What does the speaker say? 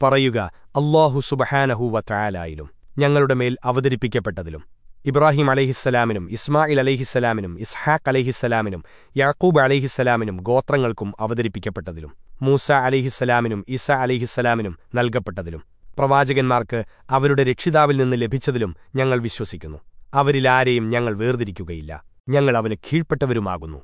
പറയുക അള്ളാഹു സുബഹാനഹൂവത്രാലായാലും ഞങ്ങളുടെ മേൽ അവതരിപ്പിക്കപ്പെട്ടതിലും ഇബ്രാഹിം അലഹിസ്സലാമിനും ഇസ്മായിൽ അലഹിസ്സലാമിനും ഇസ്ഹാഖ് അലഹിസ്സലാമിനും യാക്കൂബ് അലഹിസ്സലാമിനും ഗോത്രങ്ങൾക്കും അവതരിപ്പിക്കപ്പെട്ടതിലും മൂസ അലഹിസ്സലാമിനും ഇസ അലഹിസ്സലാമിനും നൽകപ്പെട്ടതിലും പ്രവാചകന്മാർക്ക് അവരുടെ രക്ഷിതാവിൽ നിന്ന് ലഭിച്ചതിലും ഞങ്ങൾ വിശ്വസിക്കുന്നു. അവരിലാരെയും ഞങ്ങൾ വേർതിരിക്കുകയില്ല. ഞങ്ങൾ അവന് കീഴ്പ്പെട്ടവരുമാകുന്നു.